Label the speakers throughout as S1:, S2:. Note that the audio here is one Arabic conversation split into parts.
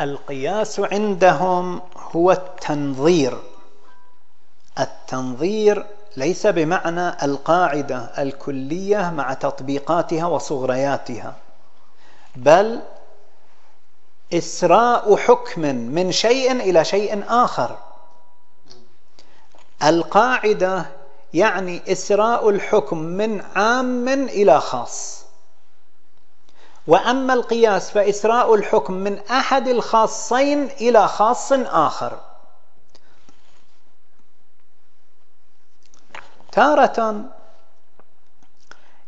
S1: القياس عندهم هو التنظير. التنظير ليس بمعنى القاعدة الكلية مع تطبيقاتها وصغرياتها بل إسراء حكم من شيء إلى شيء آخر. القاعدة يعني إسراء الحكم من عام إلى خاص. وأما القياس فإسراء الحكم من أحد الخاصين إلى خاص آخر. تارة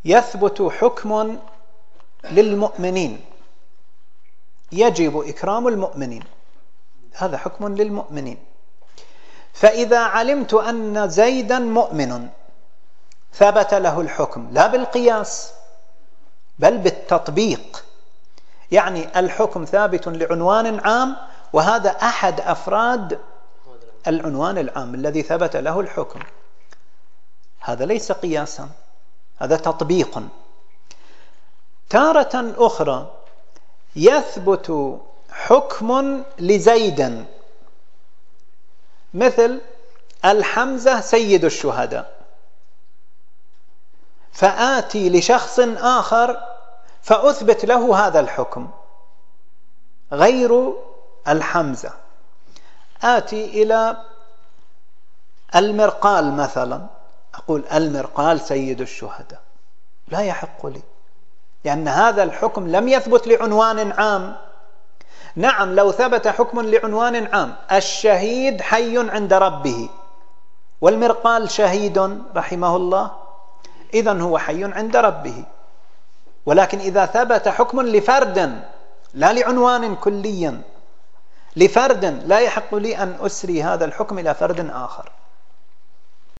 S1: يثبت حكم للمؤمنين. يجب إكرام المؤمنين. هذا حكم للمؤمنين. فإذا علمت أن زيدا مؤمن ثبت له الحكم لا بالقياس. بل بالتطبيق. يعني الحكم ثابت لعنوان عام وهذا أحد أفراد العنوان العام الذي ثبت له الحكم. هذا ليس قياسا هذا تطبيق. تارة أخرى يثبت حكم لزيد. مثل الحمزة سيد الشهداء. فآتي لشخص آخر فأثبت له هذا الحكم. غير الحمزة. آتي إلى المرقال مثلا. أقول المرقال سيد الشهداء. لا يحق لي. لأن هذا الحكم لم يثبت لعنوان عام. نعم لو ثبت حكم لعنوان عام. الشهيد حي عند ربه. والمرقال شهيد رحمه الله. إذا هو حي عند ربه. ولكن إذا ثبت حكم لفرد لا لعنوان كلي لفرد لا يحق لي أن أسري هذا الحكم إلى فرد آخر.